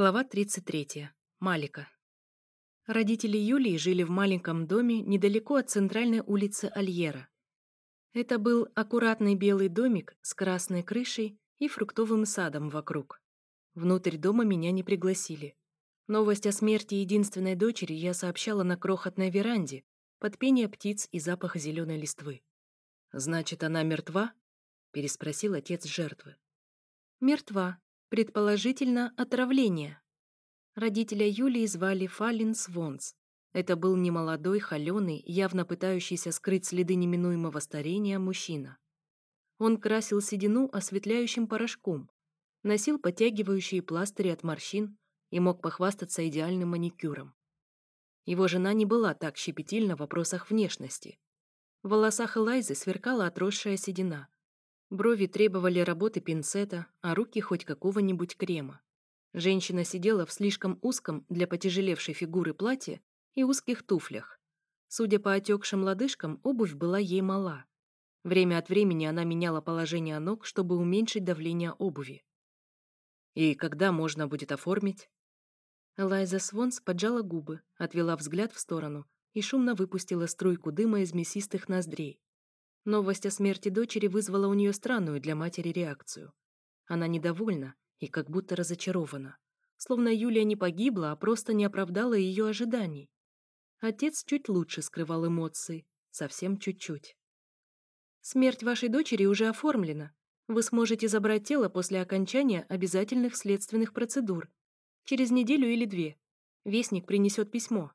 Глава 33. Малика. Родители Юлии жили в маленьком доме недалеко от центральной улицы Альера. Это был аккуратный белый домик с красной крышей и фруктовым садом вокруг. Внутрь дома меня не пригласили. Новость о смерти единственной дочери я сообщала на крохотной веранде, под пение птиц и запах зеленой листвы. «Значит, она мертва?» — переспросил отец жертвы. «Мертва», Предположительно, отравление. Родителя Юлии звали Фалин Свонс. Это был немолодой, холеный, явно пытающийся скрыть следы неминуемого старения мужчина. Он красил седину осветляющим порошком, носил подтягивающие пластыри от морщин и мог похвастаться идеальным маникюром. Его жена не была так щепетильна в вопросах внешности. В волосах Элайзы сверкала отросшая седина, Брови требовали работы пинцета, а руки хоть какого-нибудь крема. Женщина сидела в слишком узком для потяжелевшей фигуры платье и узких туфлях. Судя по отекшим лодыжкам, обувь была ей мала. Время от времени она меняла положение ног, чтобы уменьшить давление обуви. «И когда можно будет оформить?» Элайза Свонс поджала губы, отвела взгляд в сторону и шумно выпустила струйку дыма из мясистых ноздрей. Новость о смерти дочери вызвала у нее странную для матери реакцию. Она недовольна и как будто разочарована. Словно Юлия не погибла, а просто не оправдала ее ожиданий. Отец чуть лучше скрывал эмоции, совсем чуть-чуть. «Смерть вашей дочери уже оформлена. Вы сможете забрать тело после окончания обязательных следственных процедур. Через неделю или две. Вестник принесет письмо».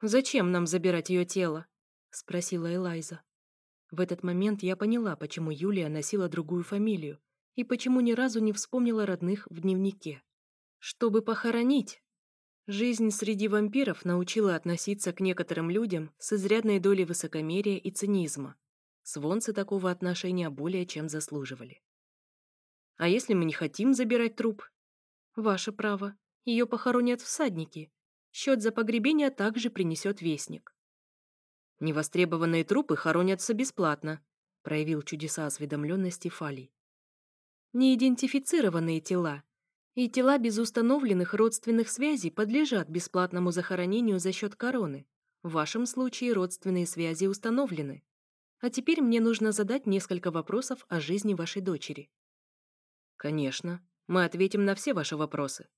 «Зачем нам забирать ее тело?» — спросила Элайза. В этот момент я поняла, почему Юлия носила другую фамилию и почему ни разу не вспомнила родных в дневнике. Чтобы похоронить. Жизнь среди вампиров научила относиться к некоторым людям с изрядной долей высокомерия и цинизма. Свонцы такого отношения более чем заслуживали. А если мы не хотим забирать труп? Ваше право. Ее похоронят всадники. Счет за погребение также принесет вестник. Невостребованные трупы хоронятся бесплатно, проявил чудеса осведомленности Фалий. Неидентифицированные тела и тела без установленных родственных связей подлежат бесплатному захоронению за счет короны. В вашем случае родственные связи установлены. А теперь мне нужно задать несколько вопросов о жизни вашей дочери. Конечно, мы ответим на все ваши вопросы.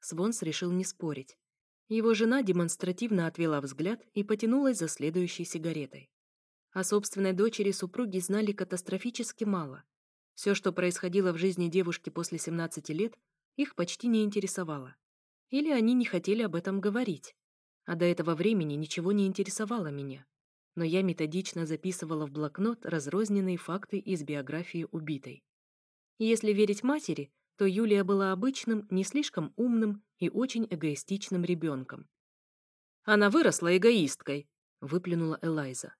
Свонс решил не спорить. Его жена демонстративно отвела взгляд и потянулась за следующей сигаретой. О собственной дочери супруги знали катастрофически мало. Все, что происходило в жизни девушки после 17 лет, их почти не интересовало. Или они не хотели об этом говорить. А до этого времени ничего не интересовало меня. Но я методично записывала в блокнот разрозненные факты из биографии убитой. Если верить матери, то Юлия была обычным, не слишком умным и очень эгоистичным ребенком. «Она выросла эгоисткой», — выплюнула Элайза.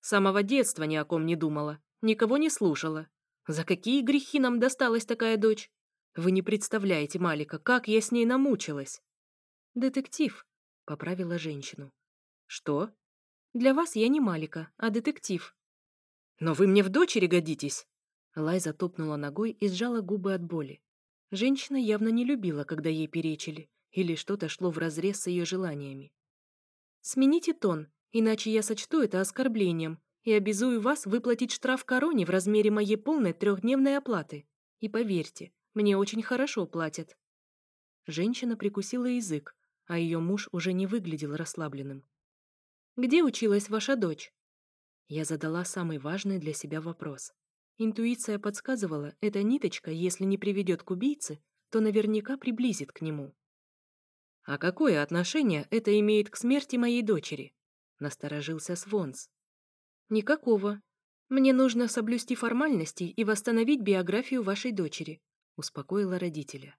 «С самого детства ни о ком не думала, никого не слушала. За какие грехи нам досталась такая дочь? Вы не представляете, Малика, как я с ней намучилась». «Детектив», — поправила женщину. «Что?» «Для вас я не Малика, а детектив». «Но вы мне в дочери годитесь!» Лайза топнула ногой и сжала губы от боли. Женщина явно не любила, когда ей перечили, или что-то шло вразрез с ее желаниями. «Смените тон, иначе я сочту это оскорблением и обязую вас выплатить штраф короне в размере моей полной трехдневной оплаты. И поверьте, мне очень хорошо платят». Женщина прикусила язык, а ее муж уже не выглядел расслабленным. «Где училась ваша дочь?» Я задала самый важный для себя вопрос. Интуиция подсказывала, эта ниточка, если не приведет к убийце, то наверняка приблизит к нему. «А какое отношение это имеет к смерти моей дочери?» — насторожился Свонс. «Никакого. Мне нужно соблюсти формальности и восстановить биографию вашей дочери», — успокоила родителя.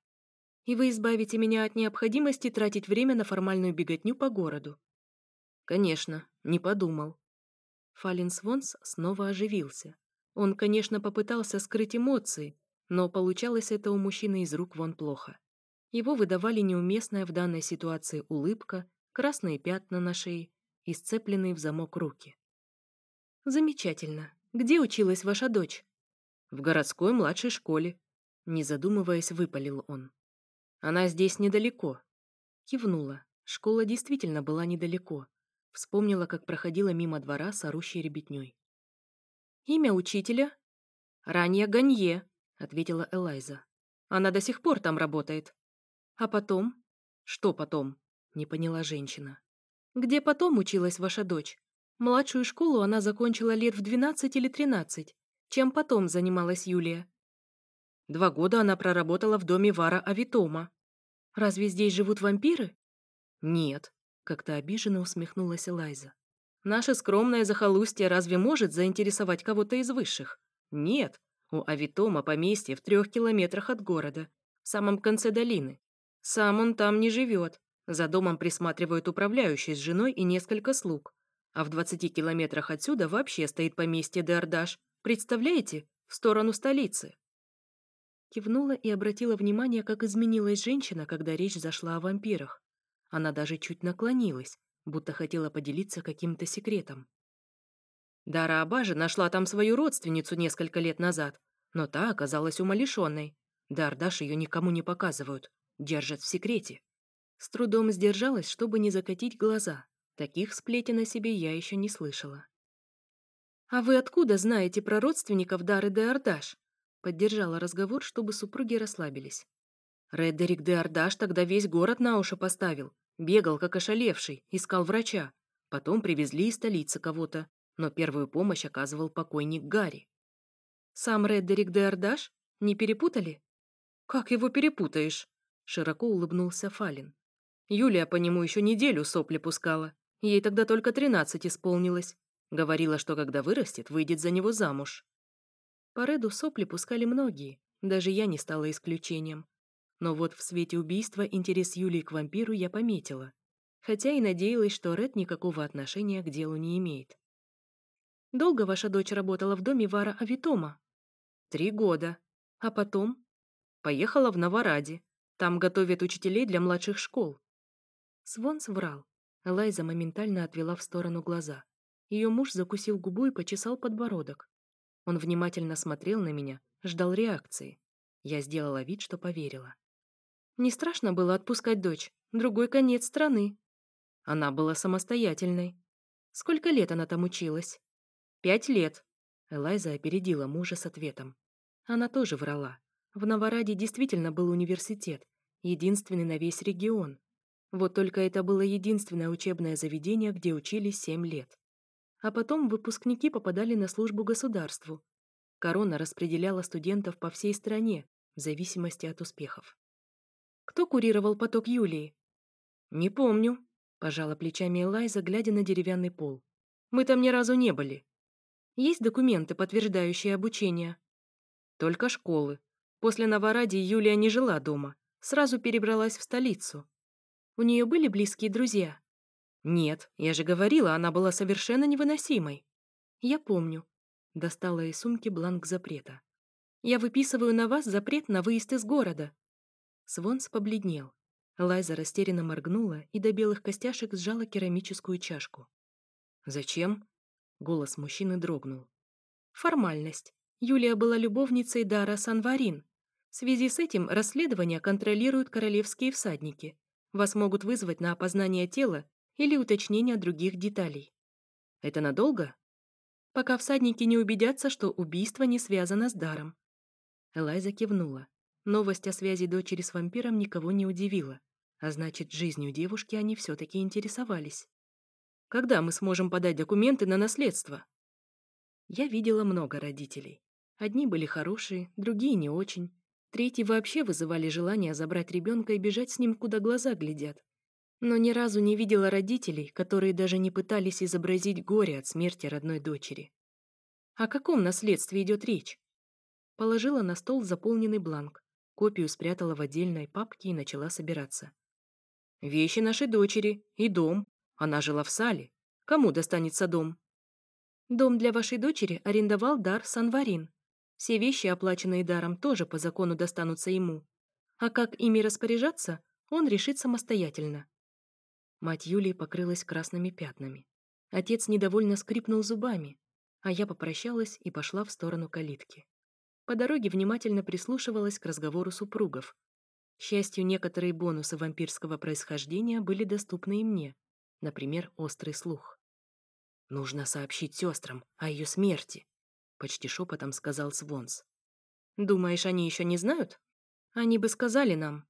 «И вы избавите меня от необходимости тратить время на формальную беготню по городу». «Конечно, не подумал». Фалин Свонс снова оживился. Он, конечно, попытался скрыть эмоции, но получалось это у мужчины из рук вон плохо. Его выдавали неуместная в данной ситуации улыбка, красные пятна на шее и сцепленные в замок руки. «Замечательно. Где училась ваша дочь?» «В городской младшей школе», — не задумываясь, выпалил он. Она здесь недалеко. Кивнула. Школа действительно была недалеко. Вспомнила, как проходила мимо двора с орущей ребятней. «Имя учителя?» «Ранья Ганье», — ответила Элайза. «Она до сих пор там работает». «А потом?» «Что потом?» — не поняла женщина. «Где потом училась ваша дочь? Младшую школу она закончила лет в двенадцать или тринадцать. Чем потом занималась Юлия?» Два года она проработала в доме Вара Авитома. «Разве здесь живут вампиры?» «Нет», — как-то обиженно усмехнулась Элайза. «Наше скромное захолустье разве может заинтересовать кого-то из высших? Нет, у Авитома поместье в трех километрах от города, в самом конце долины. Сам он там не живет. За домом присматривают управляющий с женой и несколько слуг. А в 20 километрах отсюда вообще стоит поместье Деордаш. Представляете? В сторону столицы. Кивнула и обратила внимание, как изменилась женщина, когда речь зашла о вампирах. Она даже чуть наклонилась, будто хотела поделиться каким-то секретом. Дара Абажа нашла там свою родственницу несколько лет назад, но та оказалась умалишенной. Дардаш ее никому не показывают, держат в секрете. С трудом сдержалась, чтобы не закатить глаза. Таких сплетен о себе я еще не слышала. «А вы откуда знаете про родственников Дары де Ардаш?» Поддержала разговор, чтобы супруги расслабились. Редерик де Ардаш тогда весь город на уши поставил. Бегал, как ошалевший, искал врача. Потом привезли из столицы кого-то, но первую помощь оказывал покойник Гарри. «Сам Редерик де Ардаш? Не перепутали?» «Как его перепутаешь?» Широко улыбнулся Фалин. Юлия по нему еще неделю сопли пускала. Ей тогда только тринадцать исполнилось. Говорила, что когда вырастет, выйдет за него замуж. По Реду сопли пускали многие, даже я не стала исключением. Но вот в свете убийства интерес Юлии к вампиру я пометила. Хотя и надеялась, что Ред никакого отношения к делу не имеет. «Долго ваша дочь работала в доме Вара Авитома?» «Три года. А потом?» «Поехала в Новораде. Там готовят учителей для младших школ». Свонс врал. Элайза моментально отвела в сторону глаза. Ее муж закусил губу и почесал подбородок. Он внимательно смотрел на меня, ждал реакции. Я сделала вид, что поверила. Не страшно было отпускать дочь. Другой конец страны. Она была самостоятельной. Сколько лет она там училась? Пять лет. Элайза опередила мужа с ответом. Она тоже врала. В Новораде действительно был университет, единственный на весь регион. Вот только это было единственное учебное заведение, где учились семь лет. А потом выпускники попадали на службу государству. Корона распределяла студентов по всей стране, в зависимости от успехов. Кто курировал поток Юлии? Не помню, пожала плечами Элайза, глядя на деревянный пол. Мы там ни разу не были. Есть документы, подтверждающие обучение? Только школы. После Новоради Юлия не жила дома, сразу перебралась в столицу. У нее были близкие друзья? Нет, я же говорила, она была совершенно невыносимой. Я помню. Достала из сумки бланк запрета. Я выписываю на вас запрет на выезд из города. Свонс побледнел. Лайза растерянно моргнула и до белых костяшек сжала керамическую чашку. «Зачем?» Голос мужчины дрогнул. «Формальность. Юлия была любовницей Дара Санварин. В связи с этим расследование контролируют королевские всадники. Вас могут вызвать на опознание тела или уточнение других деталей. Это надолго? Пока всадники не убедятся, что убийство не связано с даром. Элайза кивнула. Новость о связи дочери с вампиром никого не удивила, а значит, жизнью девушки они все-таки интересовались. Когда мы сможем подать документы на наследство? Я видела много родителей. Одни были хорошие, другие не очень. Третьи вообще вызывали желание забрать ребенка и бежать с ним, куда глаза глядят. Но ни разу не видела родителей, которые даже не пытались изобразить горе от смерти родной дочери. О каком наследстве идет речь? Положила на стол заполненный бланк. Копию спрятала в отдельной папке и начала собираться. «Вещи нашей дочери и дом. Она жила в сале. Кому достанется дом?» «Дом для вашей дочери арендовал дар Санварин. Все вещи, оплаченные даром, тоже по закону достанутся ему. А как ими распоряжаться, он решит самостоятельно». Мать Юлии покрылась красными пятнами. Отец недовольно скрипнул зубами, а я попрощалась и пошла в сторону калитки. По дороге внимательно прислушивалась к разговору супругов. К счастью, некоторые бонусы вампирского происхождения были доступны и мне. Например, острый слух. «Нужно сообщить сестрам о ее смерти», — почти шепотом сказал Свонс. «Думаешь, они еще не знают? Они бы сказали нам».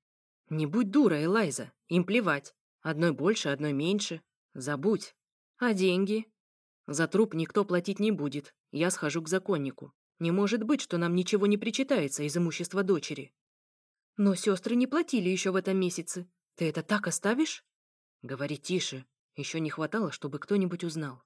«Не будь дура, Элайза, им плевать. Одной больше, одной меньше. Забудь. А деньги? За труп никто платить не будет. Я схожу к законнику. Не может быть, что нам ничего не причитается из имущества дочери. Но сестры не платили еще в этом месяце. Ты это так оставишь? Говори тише. Еще не хватало, чтобы кто-нибудь узнал.